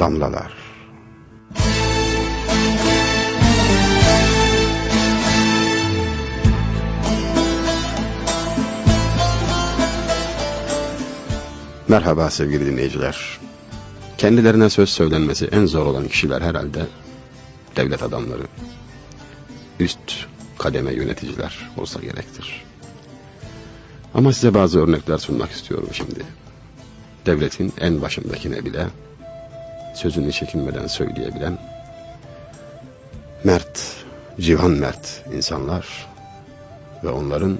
damlalar. Merhaba sevgili dinleyiciler. Kendilerine söz söylenmesi en zor olan kişiler herhalde devlet adamları, üst kademe yöneticiler olsa gerektir. Ama size bazı örnekler sunmak istiyorum şimdi. Devletin en başındakine bile sözünü çekinmeden söyleyebilen mert, civan mert insanlar ve onların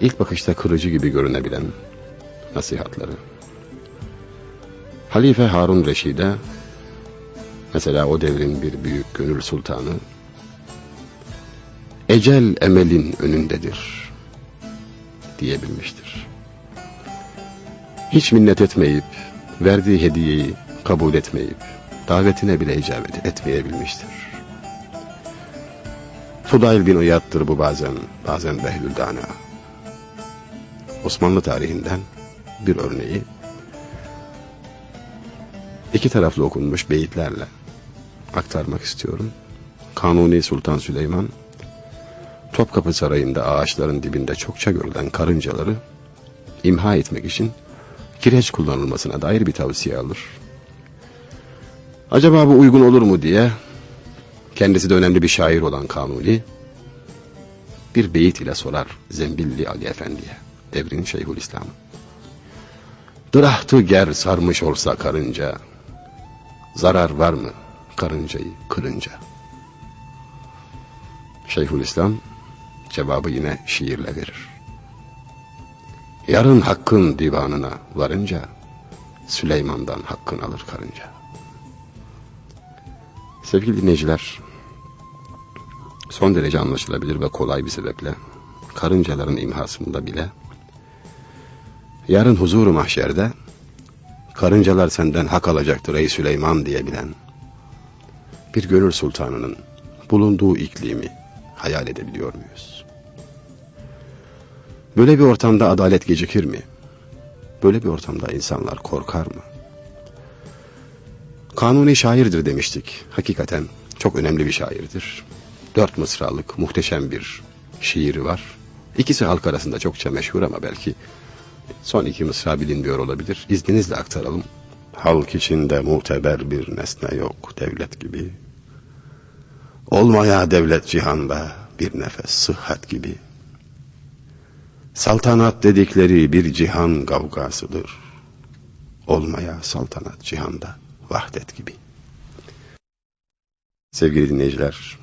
ilk bakışta kırıcı gibi görünebilen nasihatları. Halife Harun Reşid'e mesela o devrin bir büyük gönül sultanı ecel emelin önündedir diyebilmiştir. Hiç minnet etmeyip verdiği hediyeyi kabul etmeyip davetine bile icabet etmeyebilmiştir. Fudayl bin Iyad'dır bu bazen, bazen Behlül Dana. Osmanlı tarihinden bir örneği iki taraflı okunmuş beyitlerle aktarmak istiyorum. Kanuni Sultan Süleyman Topkapı Sarayı'nda ağaçların dibinde çokça görülen karıncaları imha etmek için kireç kullanılmasına dair bir tavsiye alır. Acaba bu uygun olur mu diye kendisi de önemli bir şair olan Kanuni bir beyit ile sorar Zembilli Ali Efendi'ye devrin Şeyhülislam'ı. Dırahtı ger sarmış olsa karınca zarar var mı karıncayı kırınca? Şeyhülislam cevabı yine şiirle verir. Yarın hakkın divanına varınca Süleyman'dan hakkın alır karınca. Sevgili dinleyiciler, son derece anlaşılabilir ve kolay bir sebeple karıncaların imhasında bile yarın huzuru mahşerde karıncalar senden hak alacaktır ey Süleyman diyebilen bir gönül sultanının bulunduğu iklimi hayal edebiliyor muyuz? Böyle bir ortamda adalet gecikir mi? Böyle bir ortamda insanlar korkar mı? Kanuni şairdir demiştik. Hakikaten çok önemli bir şairdir. Dört mısralık muhteşem bir şiiri var. İkisi halk arasında çokça meşhur ama belki son iki mısra bilinmiyor olabilir. İzninizle aktaralım. Halk içinde muteber bir nesne yok devlet gibi. Olmaya devlet cihanda bir nefes sıhhat gibi. Saltanat dedikleri bir cihan kavgasıdır. Olmaya saltanat cihanda vahdet gibi. Sevgili dinleyiciler,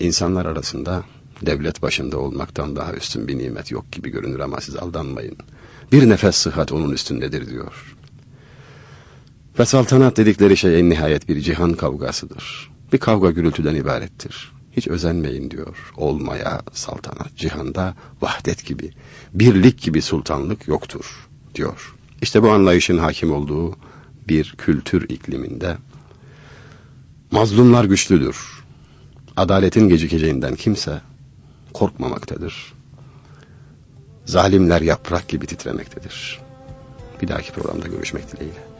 insanlar arasında devlet başında olmaktan daha üstün bir nimet yok gibi görünür ama siz aldanmayın. Bir nefes sıhhat onun üstündedir diyor. Ve saltanat dedikleri şey en nihayet bir cihan kavgasıdır. Bir kavga gürültüden ibarettir. Hiç özenmeyin diyor. Olmaya saltanat cihanda vahdet gibi, birlik gibi sultanlık yoktur diyor. İşte bu anlayışın hakim olduğu bir kültür ikliminde mazlumlar güçlüdür. Adaletin gecikeceğinden kimse korkmamaktadır. Zalimler yaprak gibi titremektedir. Bir dahaki programda görüşmek dileğiyle.